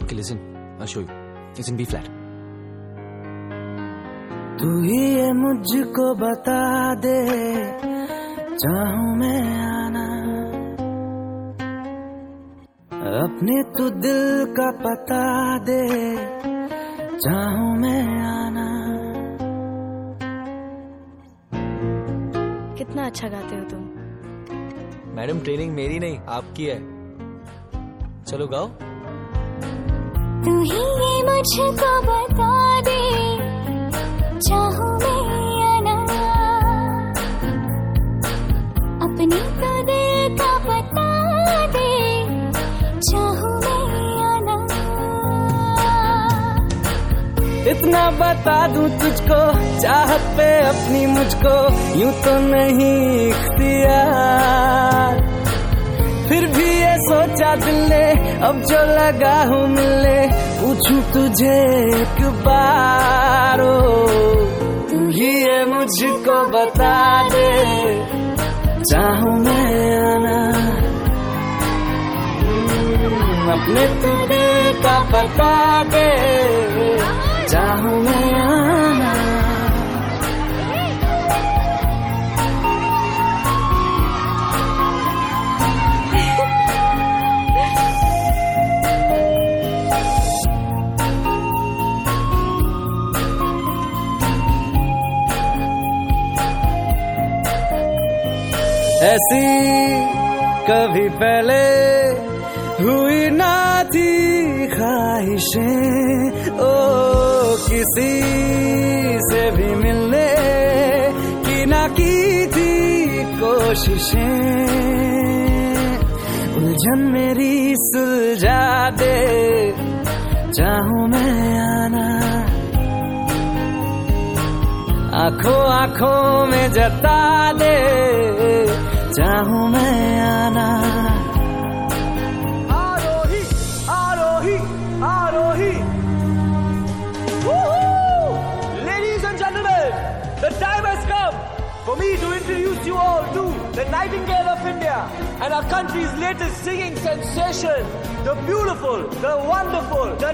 listen, I'll show you. It's in B flat. तू ही ये मुझको बता दे चाहूँ मैं आना। अपने तू दिल का पता दे चाहूँ मैं आना। कितना अच्छा गाते हो तुम। मैडम ट्रेनिंग मेरी नहीं आपकी है। चलो गाओ। तू ही ये मुझको बता दे, चाहूँ मैं या ना। अपनी तो दिल का बता दे, चाहूँ मैं या ना। इतना बता दूँ तुझको, चाहत पे अपनी मुझको, यूँ तो नहीं इख्तियार सोचा दिल अब जो लगा हूँ मिले पूछूँ तुझे एक बार तू ही ये मुझको बता दे चाहूँ मैं आना। हम्म, अपने तू दिल का बता दे चाहूँ मैं ऐसी कभी पहले हुई ना थी ख्वाहिशें। ओ, किसी से भी मिलने की ना की थी कोशिशें। उलझन मेरी सुलझा दे, चाहूँ मैं आना। आँखों आँखों में जता दे चाहूं मैं आना आरोही आरोही आरोही Ladies and gentlemen, the time has come for me to introduce you all to the Nightingale of India and our country's latest singing sensation, the beautiful, the wonderful, the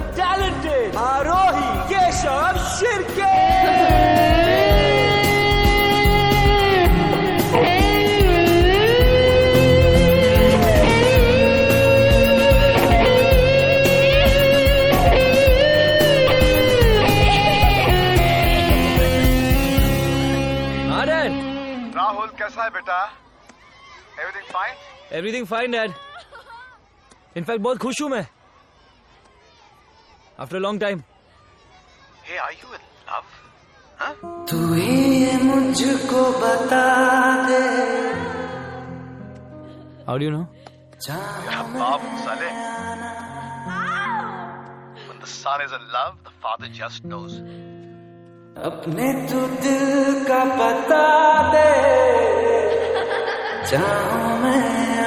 कैसा है बेटा। Everything fine everything fine dad in fact बहुत खुश हूँ मैं। After long time hey are you in love तू ही ये मुझको बता दे। हाउ डू यू नो बाप साले। When the son is in love, the father just knows. अपने तू दिल का पता दे। चाहूँ मैं